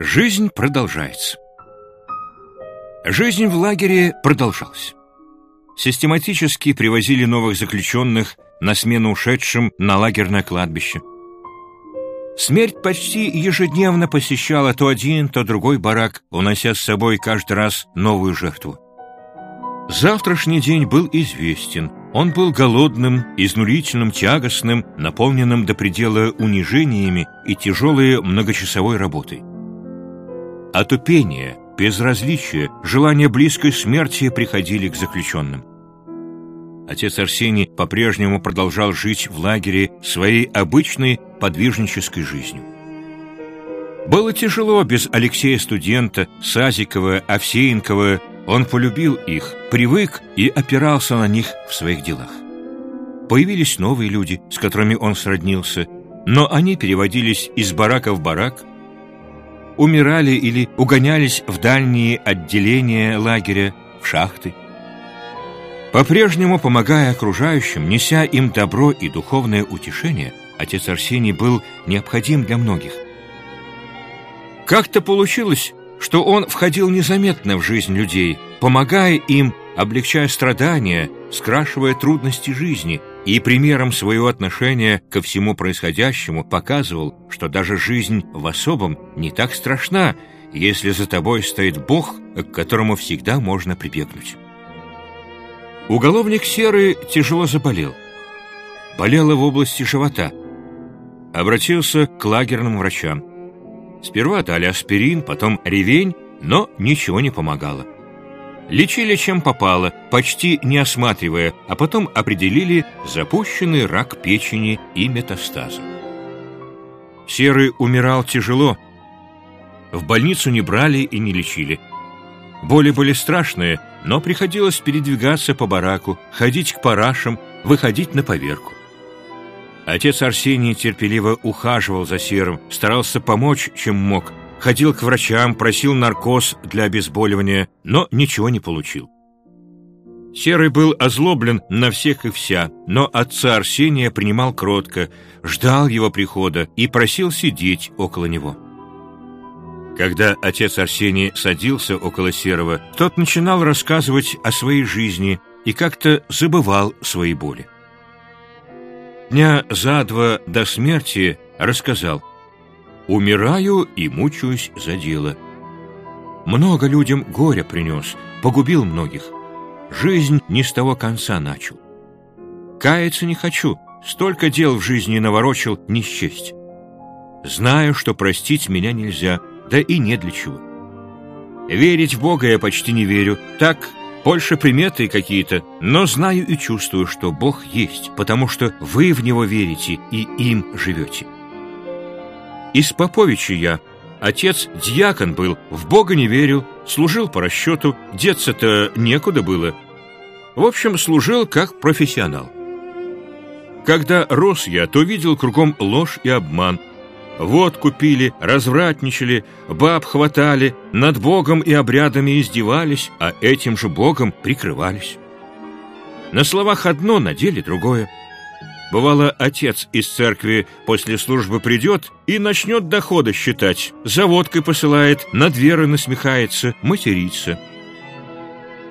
Жизнь продолжается. Жизнь в лагере продолжалась. Систематически привозили новых заключенных на смену ушедшим на лагерное кладбище. Смерть почти ежедневно посещала то один, то другой барак, унося с собой каждый раз новую жертву. Завтрашний день был известен. Он был голодным, изнурительным, тягостным, наполненным до предела унижениями и тяжелой многочасовой работой. Отупение, безразличие, желание близкой смерти приходили к заключенным. Отец Арсений по-прежнему продолжал жить в лагере своей обычной подвижнической жизнью. Было тяжело без Алексея-студента, Сазикова, Овсеенкова. Он полюбил их, привык и опирался на них в своих делах. Появились новые люди, с которыми он сроднился, но они переводились из барака в барак, умирали или угонялись в дальние отделения лагеря, в шахты. По-прежнему помогая окружающим, неся им добро и духовное утешение, отец Арсений был необходим для многих. Как-то получилось, что он входил незаметно в жизнь людей, помогая им, облегчая страдания, скрашивая трудности жизни, и примером своего отношения ко всему происходящему показывал, что даже жизнь в особом не так страшна, если за тобой стоит Бог, к которому всегда можно прибегнуть. Уголовник Серый тяжело заболел. Болело в области живота. Обратился к лагерным врачам. Сперва дали аспирин, потом ревень, но ничего не помогало. Лечили чем попало, почти не осматривая, а потом определили запущенный рак печени и метастазы. Серый умирал тяжело. В больницу не брали и не лечили. Боли были страшные, но приходилось передвигаться по бараку, ходить к парашам, выходить на поверку. Отец Арсений терпеливо ухаживал за Серым, старался помочь, чем мог, ходил к врачам, просил наркоз для обезболивания, но ничего не получил. Серый был озлоблен на всех и вся, но отца Арсения принимал кротко, ждал его прихода и просил сидеть около него. Когда отец Арсений садился около Серого, тот начинал рассказывать о своей жизни и как-то забывал свои боли. Дня за два до смерти рассказал «Умираю и мучаюсь за дело». Много людям горя принес, погубил многих. Жизнь не с того конца начал. Каяться не хочу, столько дел в жизни наворочил не счесть. Знаю, что простить меня нельзя — да и не для чего. Верить в Бога я почти не верю, так, больше приметы какие-то, но знаю и чувствую, что Бог есть, потому что вы в Него верите и им живете. Из Поповича я, отец дьякон был, в Бога не верил, служил по расчету, деться-то некуда было. В общем, служил как профессионал. Когда рос я, то видел кругом ложь и обман – вот купили, развратничали, баб хватали, над Богом и обрядами издевались, а этим же Богом прикрывались. На словах одно, на деле другое. Бывало, отец из церкви после службы придет и начнет доходы считать, за водкой посылает, над верой насмехается, матерится.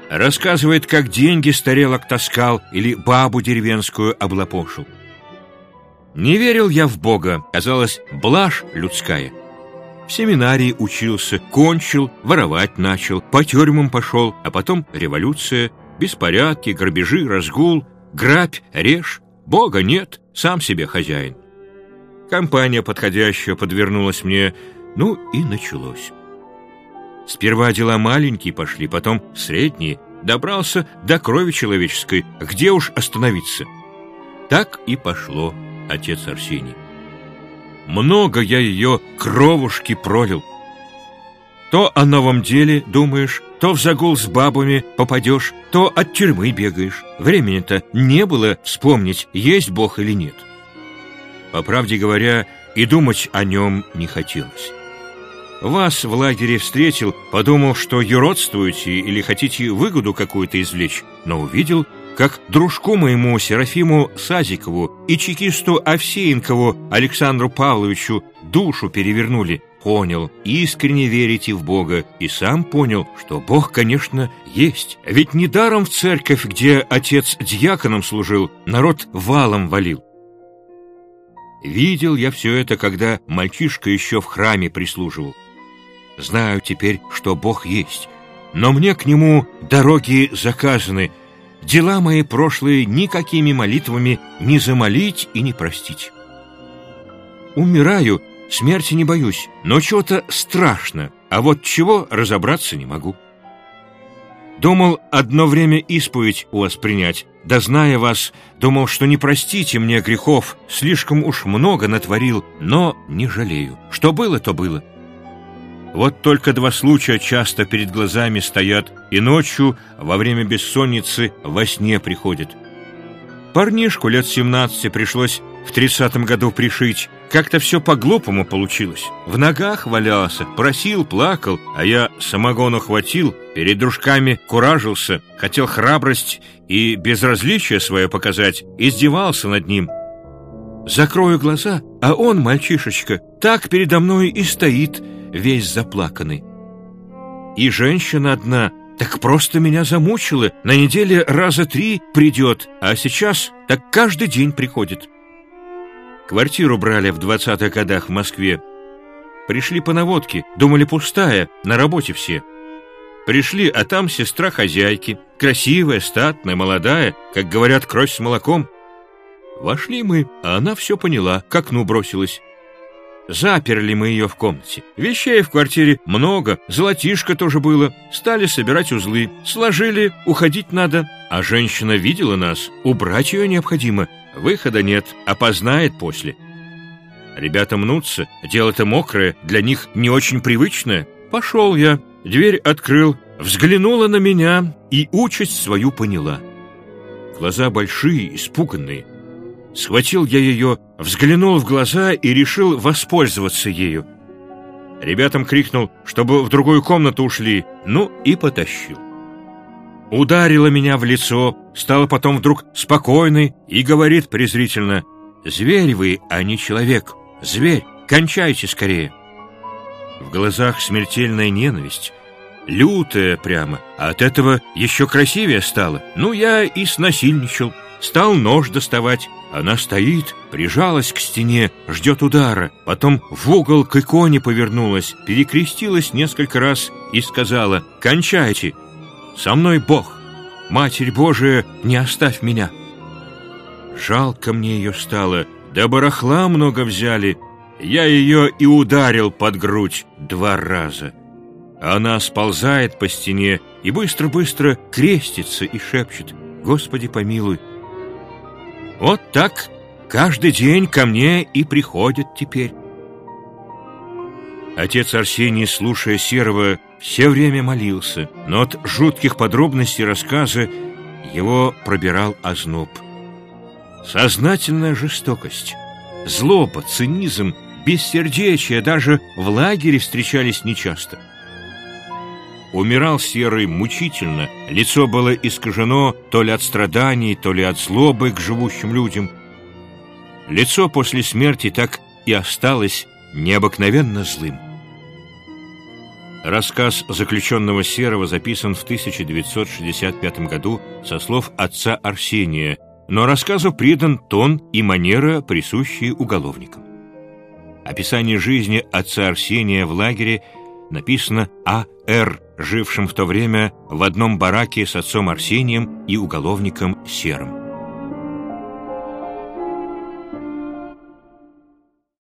Рассказывает, как деньги старелок таскал или бабу деревенскую облапошил. Не верил я в Бога, казалось, блажь людская. В семинарии учился, кончил, воровать начал, по тюрьмам пошел, а потом революция, беспорядки, грабежи, разгул, грабь, режь, Бога нет, сам себе хозяин. Компания подходящая подвернулась мне, ну и началось. Сперва дела маленькие пошли, потом средние, добрался до крови человеческой, где уж остановиться. Так и пошло отец Арсений. Много я ее кровушки пролил. То о новом деле думаешь, то в загул с бабами попадешь, то от тюрьмы бегаешь. Времени-то не было вспомнить, есть Бог или нет. По правде говоря, и думать о нем не хотелось. Вас в лагере встретил, подумал, что юродствуете или хотите выгоду какую-то извлечь, но увидел, как дружку моему Серафиму Сазикову и чекисту Овсеенкову Александру Павловичу душу перевернули, понял, искренне верите в Бога, и сам понял, что Бог, конечно, есть. Ведь недаром в церковь, где отец дьяконом служил, народ валом валил. Видел я все это, когда мальчишка еще в храме прислуживал. Знаю теперь, что Бог есть, но мне к Нему дороги заказаны, дела мои прошлые никакими молитвами не замолить и не простить. Умираю, смерти не боюсь, но чего-то страшно, а вот чего разобраться не могу. Думал одно время исповедь у вас принять, да зная вас, думал, что не простите мне грехов, слишком уж много натворил, но не жалею. Что было, то было. Вот только два случая часто перед глазами стоят, и ночью, во время бессонницы, во сне приходят. Парнишку лет 17 пришлось в тридцатом году пришить. Как-то все по-глупому получилось. В ногах валялся, просил, плакал, а я самогону хватил, перед дружками куражился, хотел храбрость и безразличие свое показать, издевался над ним. Закрою глаза, а он, мальчишечка, так передо мной и стоит, весь заплаканный. И женщина одна так просто меня замучила. На неделе раза три придет, а сейчас так каждый день приходит. Квартиру брали в двадцатых годах в Москве. Пришли по наводке, думали пустая, на работе все. Пришли, а там сестра хозяйки, красивая, статная, молодая, как говорят, кровь с молоком. Вошли мы, а она все поняла, к окну бросилась. Заперли мы ее в комнате. Вещей в квартире много, золотишко тоже было. Стали собирать узлы. Сложили, уходить надо. А женщина видела нас. Убрать ее необходимо. Выхода нет, опознает после. Ребята мнутся. Дело-то мокрое, для них не очень привычное. Пошел я, дверь открыл, взглянула на меня и участь свою поняла. Глаза большие, испуганные. Схватил я ее, взглянул в глаза и решил воспользоваться ею. Ребятам крикнул, чтобы в другую комнату ушли, ну и потащил. Ударила меня в лицо, стала потом вдруг спокойной и говорит презрительно, «Зверь вы, а не человек. Зверь, кончайте скорее». В глазах смертельная ненависть, лютая прямо, а от этого еще красивее стало. Ну, я и снасильничал, стал нож доставать, она стоит, прижалась к стене, ждет удара, потом в угол к иконе повернулась, перекрестилась несколько раз и сказала «Кончайте! Со мной Бог! Матерь Божия, не оставь меня!» Жалко мне ее стало, да барахла много взяли. Я ее и ударил под грудь два раза. Она сползает по стене и быстро-быстро крестится и шепчет «Господи помилуй, вот так каждый день ко мне и приходят теперь. Отец Арсений, слушая Серого, все время молился, но от жутких подробностей рассказа его пробирал озноб. Сознательная жестокость, злоба, цинизм, бессердечие даже в лагере встречались нечасто. Умирал Серый мучительно, лицо было искажено то ли от страданий, то ли от злобы к живущим людям. Лицо после смерти так и осталось необыкновенно злым. Рассказ заключенного Серого записан в 1965 году со слов отца Арсения, но рассказу придан тон и манера, присущие уголовникам. Описание жизни отца Арсения в лагере написано А.Р жившим в то время в одном бараке с отцом Арсением и уголовником Серым.